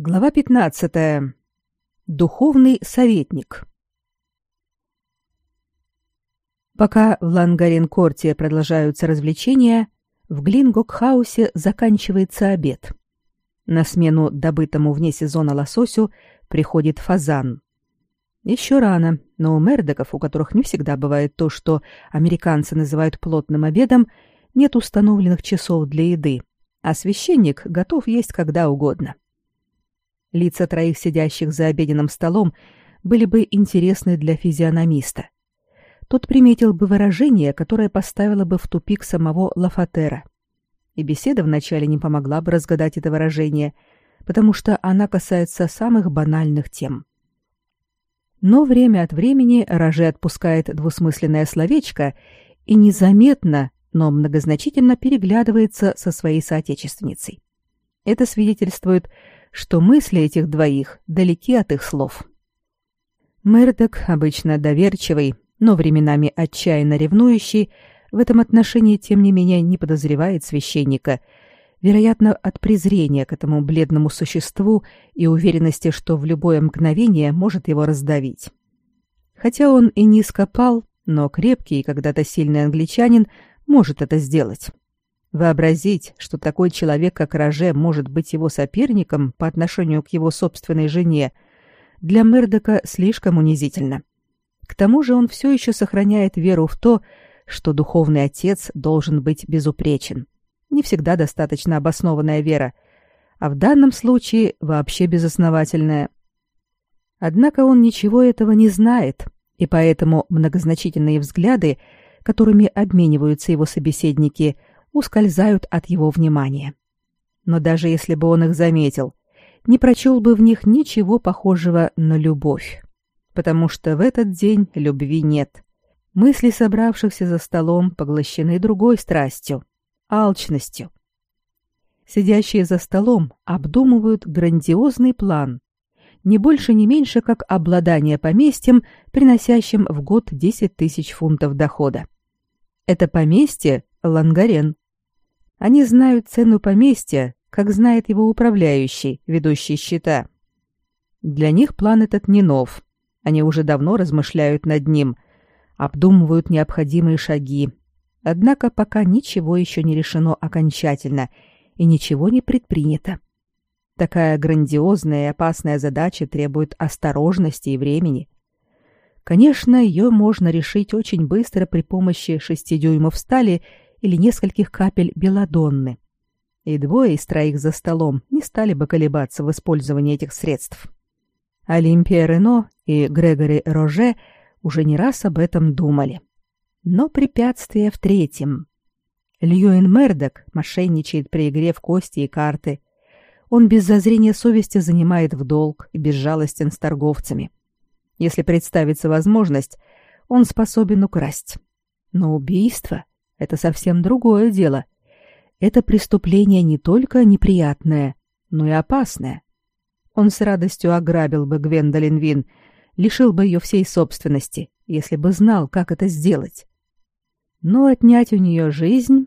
Глава 15. Духовный советник. Пока в Лангарен-корте продолжаются развлечения, в Глингокхаусе заканчивается обед. На смену добытому вне сезона лососю приходит фазан. Еще рано, но у мердоков, у которых не всегда бывает то, что американцы называют плотным обедом, нет установленных часов для еды, а священник готов есть когда угодно. — Лица троих сидящих за обеденным столом были бы интересны для физиономиста. Тот приметил бы выражение, которое поставило бы в тупик самого Лафатера. И беседа вначале не помогла бы разгадать это выражение, потому что она касается самых банальных тем. Но время от времени Роже отпускает двусмысленное словечко и незаметно, но многозначительно переглядывается со своей соотечественницей. Это свидетельствует, что мысли этих двоих далеки от их слов. Мердок, обычно доверчивый, но временами отчаянно ревнующий, в этом отношении, тем не менее, не подозревает священника, вероятно, от презрения к этому бледному существу и уверенности, что в любое мгновение может его раздавить. Хотя он и низко пал, но крепкий и когда-то сильный англичанин может это сделать. Вообразить, что такой человек, как Роже, может быть его соперником по отношению к его собственной жене, для Мердока слишком унизительно. К тому же он все еще сохраняет веру в то, что духовный отец должен быть безупречен. Не всегда достаточно обоснованная вера, а в данном случае вообще безосновательная. Однако он ничего этого не знает, и поэтому многозначительные взгляды, которыми обмениваются его собеседники – ускользают от его внимания. Но даже если бы он их заметил, не прочел бы в них ничего похожего на любовь, потому что в этот день любви нет. Мысли собравшихся за столом поглощены другой страстью — алчностью. Сидящие за столом обдумывают грандиозный план, не больше, не меньше, как обладание поместьем, приносящим в год 10 тысяч фунтов дохода. Это поместье — Лангарен. Они знают цену поместья, как знает его управляющий, ведущий счета. Для них план этот не нов. Они уже давно размышляют над ним, обдумывают необходимые шаги. Однако пока ничего еще не решено окончательно и ничего не предпринято. Такая грандиозная и опасная задача требует осторожности и времени. Конечно, ее можно решить очень быстро при помощи шести дюймов стали или нескольких капель белладонны. И двое из троих за столом не стали бы колебаться в использовании этих средств. Олимпия Рено и Грегори Роже уже не раз об этом думали. Но препятствие в третьем. Льюин Мердок мошенничает при игре в кости и карты. Он без зазрения совести занимает в долг и безжалостен с торговцами. Если представится возможность, он способен украсть. Но убийство это совсем другое дело. Это преступление не только неприятное, но и опасное. Он с радостью ограбил бы Гвендолин Вин, лишил бы ее всей собственности, если бы знал, как это сделать. Но отнять у нее жизнь,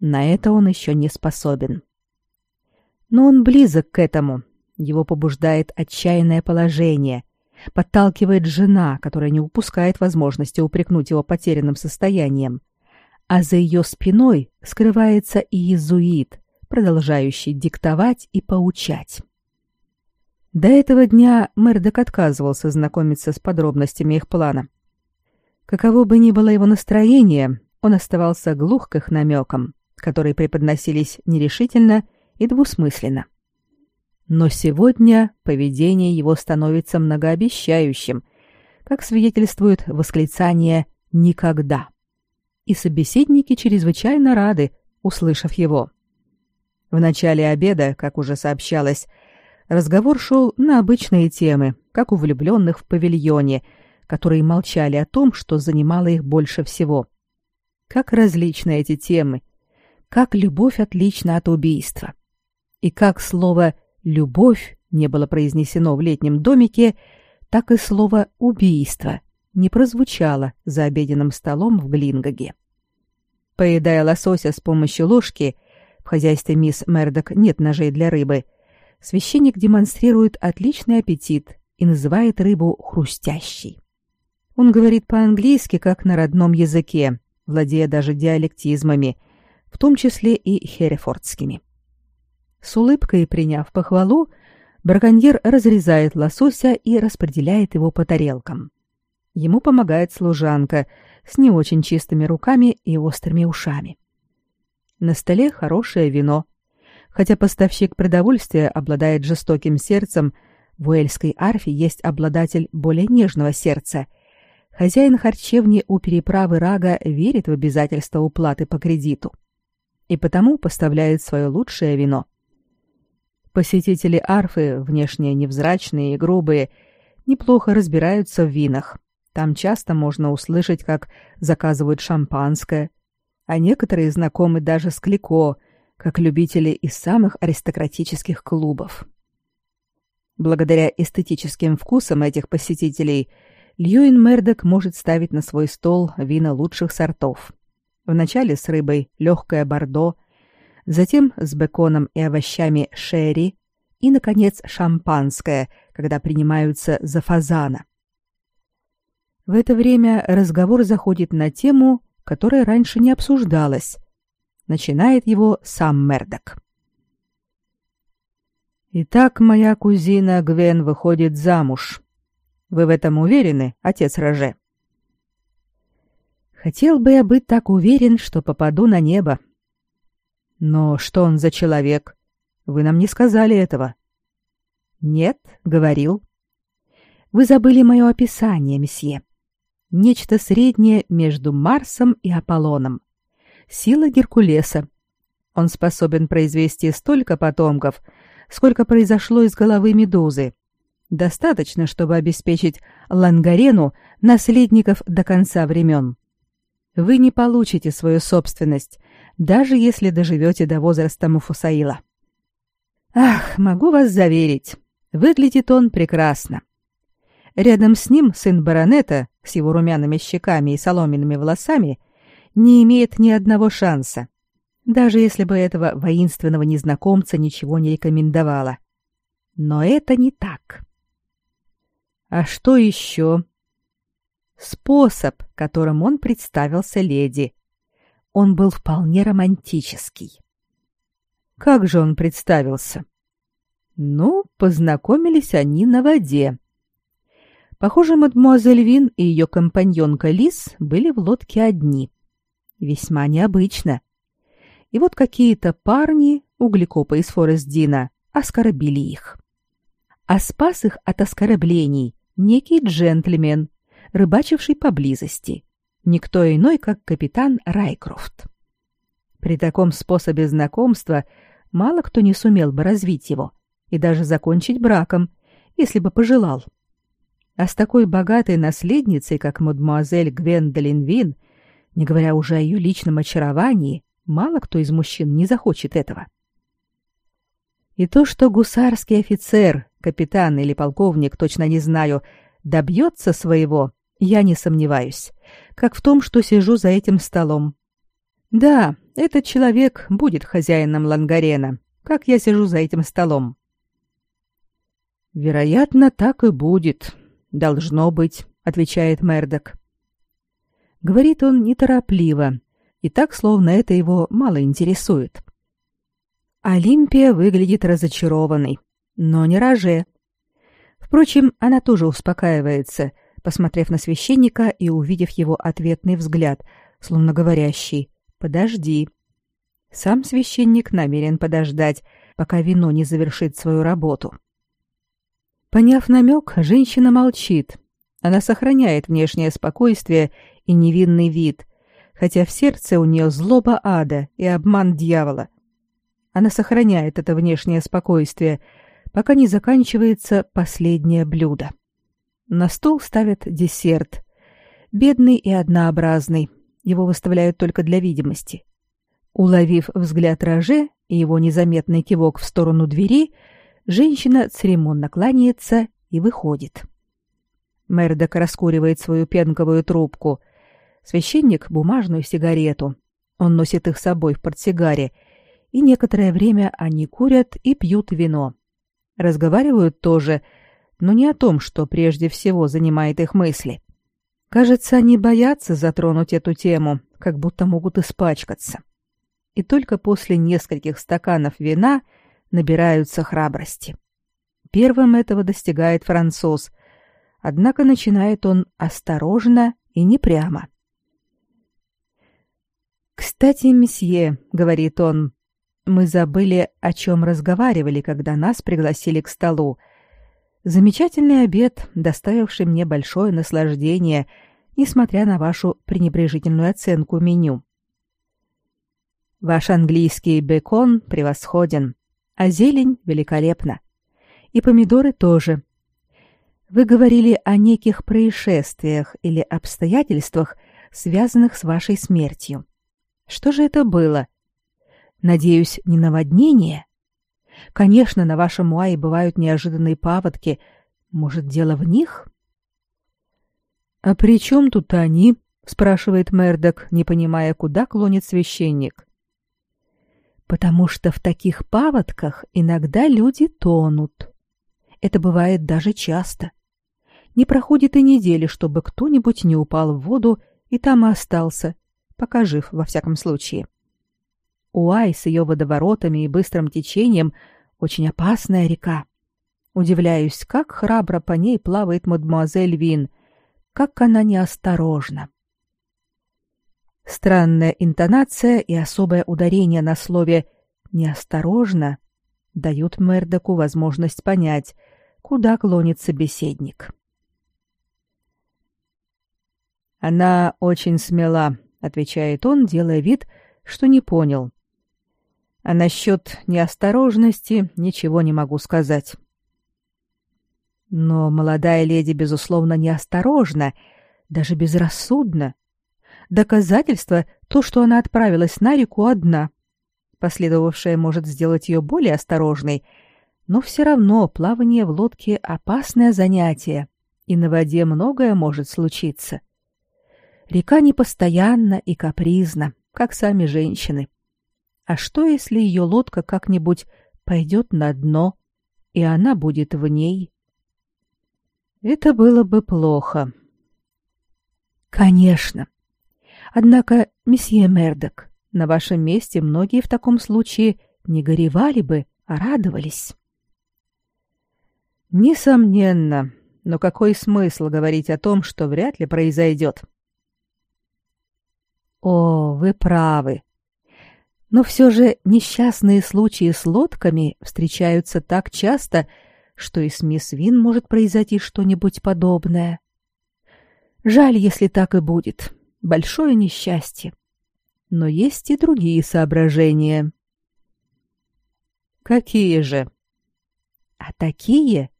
на это он еще не способен. Но он близок к этому. Его побуждает отчаянное положение, подталкивает жена, которая не упускает возможности упрекнуть его потерянным состоянием — а за ее спиной скрывается и иезуит, продолжающий диктовать и поучать. До этого дня Мердок отказывался знакомиться с подробностями их плана. Каково бы ни было его настроение, он оставался глух к их намекам, которые преподносились нерешительно и двусмысленно. Но сегодня поведение его становится многообещающим, как свидетельствует восклицание «никогда» и собеседники чрезвычайно рады, услышав его. В начале обеда, как уже сообщалось, разговор шел на обычные темы, как у влюбленных в павильоне, которые молчали о том, что занимало их больше всего. Как различны эти темы, как любовь отлична от убийства. И как слово «любовь» не было произнесено в летнем домике, так и слово «убийство» не прозвучало за обеденным столом в Глингаге. Поедая лосося с помощью ложки, в хозяйстве мисс Мердок нет ножей для рыбы, священник демонстрирует отличный аппетит и называет рыбу хрустящей. Он говорит по-английски, как на родном языке, владея даже диалектизмами, в том числе и херефордскими. С улыбкой приняв похвалу, браконьер разрезает лосося и распределяет его по тарелкам. Ему помогает служанка с не очень чистыми руками и острыми ушами. На столе хорошее вино. Хотя поставщик продовольствия обладает жестоким сердцем, в уэльской арфе есть обладатель более нежного сердца. Хозяин харчевни у переправы Рага верит в обязательство уплаты по кредиту и потому поставляет свое лучшее вино. Посетители арфы, внешне невзрачные и грубые, неплохо разбираются в винах. Там часто можно услышать, как заказывают шампанское, а некоторые знакомы даже с Клико, как любители из самых аристократических клубов. Благодаря эстетическим вкусам этих посетителей Льюин Мердок может ставить на свой стол вина лучших сортов. Вначале с рыбой легкое бордо, затем с беконом и овощами шерри и, наконец, шампанское, когда принимаются за фазана. В это время разговор заходит на тему, которая раньше не обсуждалась. Начинает его сам Мердок. «Итак, моя кузина Гвен выходит замуж. Вы в этом уверены, отец Роже?» «Хотел бы я быть так уверен, что попаду на небо», но что он за человек? Вы нам не сказали этого. Нет, говорил. Вы забыли мое описание, месье. Нечто среднее между Марсом и Аполлоном. Сила Геркулеса. Он способен произвести столько потомков, сколько произошло из головы медузы. Достаточно, чтобы обеспечить Лангарену наследников до конца времен. Вы не получите свою собственность, даже если доживете до возраста Муфусаила. Ах, могу вас заверить, выглядит он прекрасно. Рядом с ним сын баронета с его румяными щеками и соломенными волосами не имеет ни одного шанса, даже если бы этого воинственного незнакомца ничего не рекомендовало. Но это не так. А что еще? Способ, которым он представился леди, он был вполне романтический. Как же он представился? Ну, познакомились они на воде. Похоже, мадемуазель Вин и ее компаньонка Лис были в лодке одни. Весьма необычно. И вот какие-то парни, углекопы из Форест-Дина, оскорбили их. А спас их от оскорблений некий джентльмен, рыбачивший поблизости никто иной, как капитан Райкрофт. При таком способе знакомства мало кто не сумел бы развить его и даже закончить браком, если бы пожелал. А с такой богатой наследницей, как мадемуазель Гвендолин Вин, не говоря уже о ее личном очаровании, мало кто из мужчин не захочет этого. И то, что гусарский офицер, капитан или полковник, точно не знаю, добьется своего, я не сомневаюсь, как в том, что сижу за этим столом. Да, этот человек будет хозяином Лангарена, как я сижу за этим столом. Вероятно, так и будет. Должно быть, отвечает Мердок. Говорит он неторопливо, и так, словно это его мало интересует. Олимпия выглядит разочарованной, но не роже. Впрочем, она тоже успокаивается посмотрев на священника и увидев его ответный взгляд, словно говорящий «Подожди». Сам священник намерен подождать, пока вино не завершит свою работу. Поняв намек, женщина молчит. Она сохраняет внешнее спокойствие и невинный вид, хотя в сердце у нее злоба ада и обман дьявола. Она сохраняет это внешнее спокойствие, пока не заканчивается последнее блюдо. На стол ставят десерт. Бедный и однообразный. Его выставляют только для видимости. Уловив взгляд Роже и его незаметный кивок в сторону двери, женщина церемонно кланяется и выходит. Мердок раскуривает свою пенковую трубку. Священник — бумажную сигарету. Он носит их с собой в портсигаре, и некоторое время они курят и пьют вино. Разговаривают тоже, но не о том, что прежде всего занимает их мысли. Кажется, они боятся затронуть эту тему, как будто могут испачкаться. И только после нескольких стаканов вина набираются храбрости. Первым этого достигает француз, однако начинает он осторожно и не прямо. «Кстати, месье», — говорит он, — «мы забыли, о чем разговаривали, когда нас пригласили к столу. Замечательный обед, доставивший мне большое наслаждение, несмотря на вашу пренебрежительную оценку меню. Ваш английский бекон превосходен, а зелень великолепна. И помидоры тоже. Вы говорили о неких происшествиях или обстоятельствах, связанных с вашей смертью. Что же это было? Надеюсь, не наводнение? Конечно, на вашем Муае бывают неожиданные паводки. Может, дело в них? А при чем тут они? спрашивает Мердок, не понимая, куда клонит священник. Потому что в таких паводках иногда люди тонут. Это бывает даже часто. Не проходит и недели, чтобы кто-нибудь не упал в воду и там и остался, пока жив во всяком случае. Уай с ее водоворотами и быстрым течением очень опасная река. Удивляюсь, как храбро по ней плавает мадемуазель Вин, как она неосторожна. Странная интонация и особое ударение на слове «неосторожно» дают Мердоку возможность понять, куда клонит собеседник. «Она очень смела», отвечает он, делая вид, что не понял. А насчет неосторожности ничего не могу сказать. Но молодая леди, безусловно, неосторожна, даже безрассудна. Доказательство — то, что она отправилась на реку одна. Последовавшее может сделать ее более осторожной, но все равно плавание в лодке — опасное занятие, и на воде многое может случиться. — Река непостоянна и капризна, как сами женщины. А что, если ее лодка как-нибудь пойдет на дно, и она будет в ней? Это было бы плохо. Конечно. Однако, месье Мердок, на вашем месте многие в таком случае не горевали бы, а радовались. Несомненно, но какой смысл говорить о том, что вряд ли произойдет? О, вы правы. Но все же несчастные случаи с лодками встречаются так часто, что и с мисс Вин может произойти что-нибудь подобное. Жаль, если так и будет. Большое несчастье. Но есть и другие соображения. Какие же? А такие,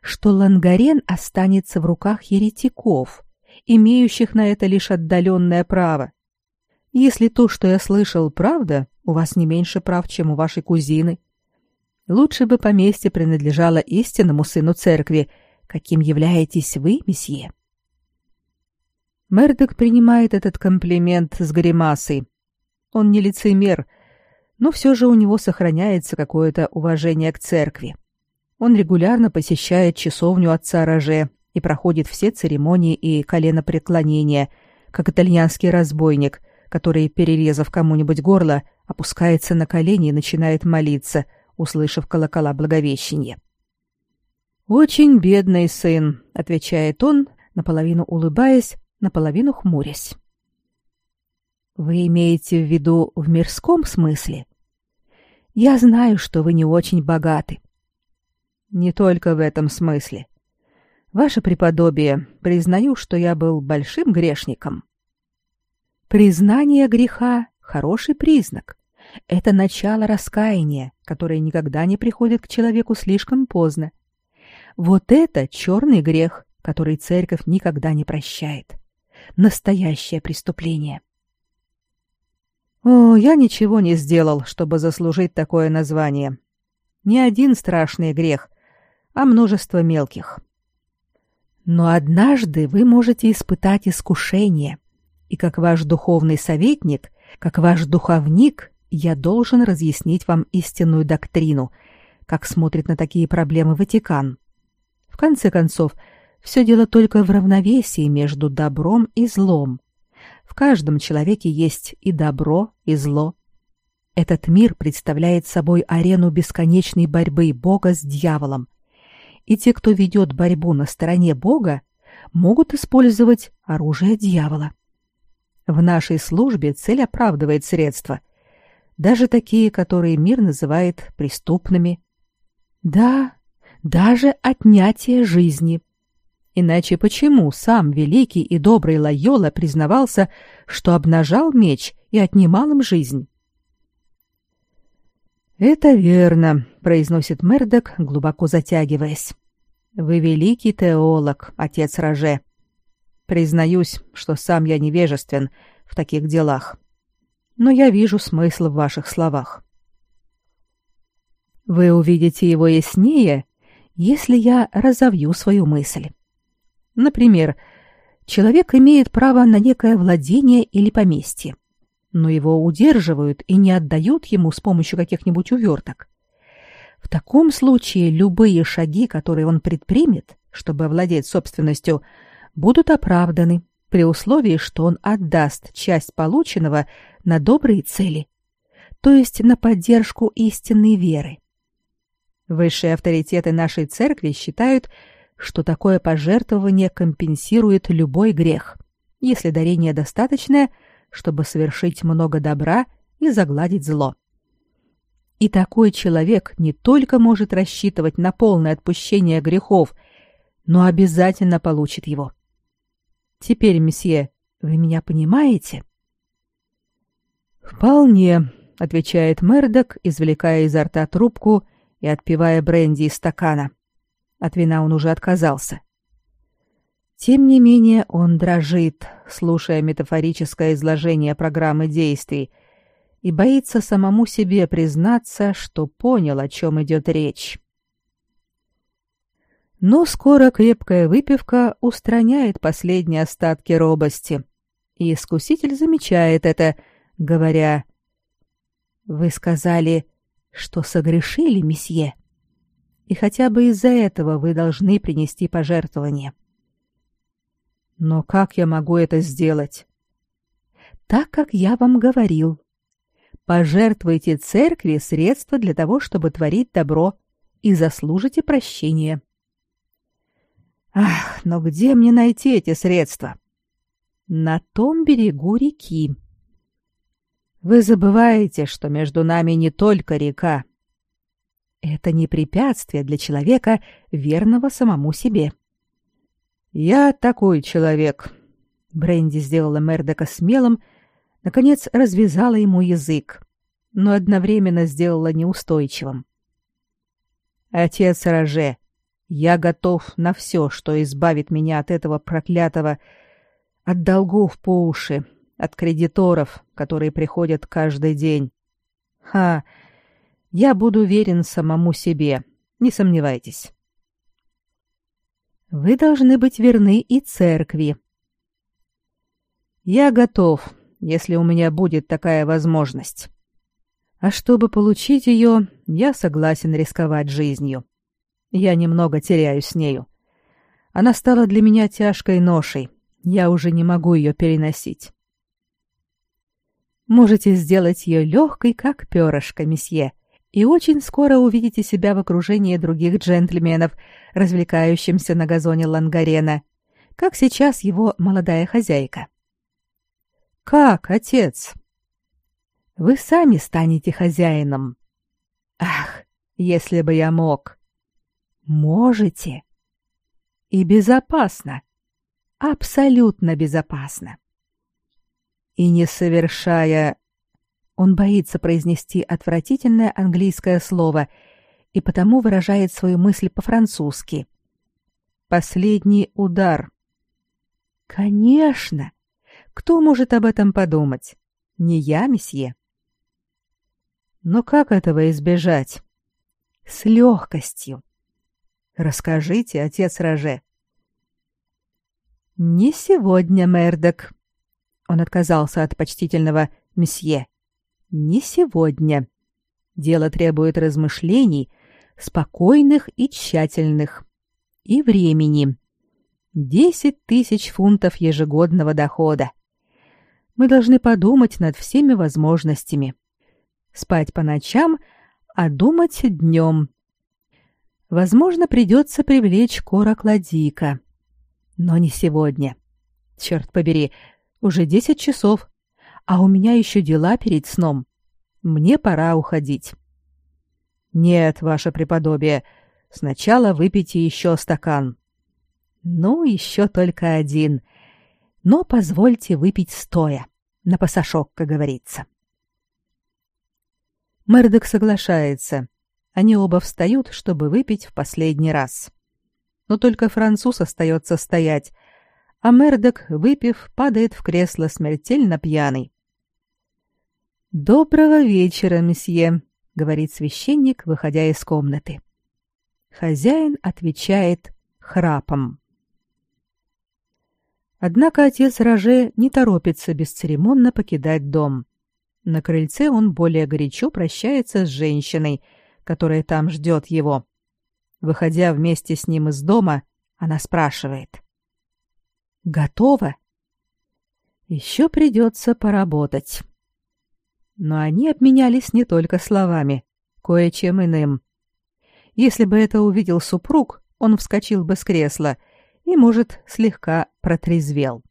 что Лангарен останется в руках еретиков, имеющих на это лишь отдаленное право. Если то, что я слышал, правда, у вас не меньше прав, чем у вашей кузины. Лучше бы поместье принадлежало истинному сыну церкви, каким являетесь вы, месье. Мердок принимает этот комплимент с гримасой. Он не лицемер, но все же у него сохраняется какое-то уважение к церкви. Он регулярно посещает часовню отца Роже и проходит все церемонии и коленопреклонения, как итальянский разбойник, который, перерезав кому-нибудь горло, опускается на колени и начинает молиться, услышав колокола благовещения. «Очень бедный сын», — отвечает он, наполовину улыбаясь, наполовину хмурясь. «Вы имеете в виду в мирском смысле? Я знаю, что вы не очень богаты». «Не только в этом смысле. Ваше преподобие, признаю, что я был большим грешником». Признание греха — хороший признак. Это начало раскаяния, которое никогда не приходит к человеку слишком поздно. Вот это черный грех, который церковь никогда не прощает. Настоящее преступление. О, я ничего не сделал, чтобы заслужить такое название. Не один страшный грех, а множество мелких. Но однажды вы можете испытать искушение — и как ваш духовный советник, как ваш духовник, я должен разъяснить вам истинную доктрину, как смотрит на такие проблемы Ватикан. В конце концов, все дело только в равновесии между добром и злом. В каждом человеке есть и добро, и зло. Этот мир представляет собой арену бесконечной борьбы Бога с дьяволом. И те, кто ведет борьбу на стороне Бога, могут использовать оружие дьявола. В нашей службе цель оправдывает средства, даже такие, которые мир называет преступными. Да, даже отнятие жизни. Иначе почему сам великий и добрый Лайола признавался, что обнажал меч и отнимал им жизнь? «Это верно», — произносит Мердок, глубоко затягиваясь. «Вы великий теолог, отец Роже. Признаюсь, что сам я невежествен в таких делах. Но я вижу смысл в ваших словах. Вы увидите его яснее, если я разовью свою мысль. Например, человек имеет право на некое владение или поместье, но его удерживают и не отдают ему с помощью каких-нибудь уверток. В таком случае любые шаги, которые он предпримет, чтобы овладеть собственностью, будут оправданы при условии, что он отдаст часть полученного на добрые цели, то есть на поддержку истинной веры. Высшие авторитеты нашей церкви считают, что такое пожертвование компенсирует любой грех, если дарение достаточное, чтобы совершить много добра и загладить зло. И такой человек не только может рассчитывать на полное отпущение грехов, но обязательно получит его. Теперь, месье, вы меня понимаете? Вполне, отвечает Мердок, извлекая изо рта трубку и отпивая бренди из стакана. От вина он уже отказался. Тем не менее, он дрожит, слушая метафорическое изложение программы действий, и боится самому себе признаться, что понял, о чем идет речь. Но скоро крепкая выпивка устраняет последние остатки робости, и искуситель замечает это, говоря, «Вы сказали, что согрешили, месье, и хотя бы из-за этого вы должны принести пожертвование». «Но как я могу это сделать?» «Так, как я вам говорил. Пожертвуйте церкви средства для того, чтобы творить добро, и заслужите прощения». Ах, но где мне найти эти средства? На том берегу реки. Вы забываете, что между нами не только река. Это не препятствие для человека, верного самому себе. Я такой человек. Бренди сделала Мердока смелым, наконец развязала ему язык, но одновременно сделала неустойчивым. Отец Роже, я готов на все, что избавит меня от этого проклятого, от долгов по уши, от кредиторов, которые приходят каждый день. Ха! Я буду верен самому себе, не сомневайтесь. Вы должны быть верны и церкви. Я готов, если у меня будет такая возможность. А чтобы получить ее, я согласен рисковать жизнью. Я немного теряю с нею. Она стала для меня тяжкой ношей. Я уже не могу ее переносить. Можете сделать ее легкой, как перышко, месье, и очень скоро увидите себя в окружении других джентльменов, развлекающимся на газоне Лангарена, как сейчас его молодая хозяйка. Как, отец? Вы сами станете хозяином. Ах, если бы я мог. Можете. И безопасно. Абсолютно безопасно. И не совершая... Он боится произнести отвратительное английское слово и потому выражает свою мысль по-французски. Последний удар. Конечно. Кто может об этом подумать? Не я, месье. Но как этого избежать? С легкостью. Расскажите, отец Роже. Не сегодня, Мердок. Он отказался от почтительного месье. Не сегодня. Дело требует размышлений, спокойных и тщательных. И времени. Десять тысяч фунтов ежегодного дохода. Мы должны подумать над всеми возможностями. Спать по ночам, а думать днем. Возможно, придется привлечь Кора Кладика. Но не сегодня. Черт побери, уже десять часов, а у меня еще дела перед сном. Мне пора уходить. Нет, ваше преподобие, сначала выпейте еще стакан. Ну, еще только один. Но позвольте выпить стоя, на пасашок, как говорится. Мердок соглашается. Они оба встают, чтобы выпить в последний раз. Но только француз остается стоять, а Мердок, выпив, падает в кресло смертельно пьяный. «Доброго вечера, месье», — говорит священник, выходя из комнаты. Хозяин отвечает храпом. Однако отец Роже не торопится бесцеремонно покидать дом. На крыльце он более горячо прощается с женщиной, которая там ждет его. Выходя вместе с ним из дома, она спрашивает. «Готово?» «Еще придется поработать». Но они обменялись не только словами, кое-чем иным. Если бы это увидел супруг, он вскочил бы с кресла и, может, слегка протрезвел.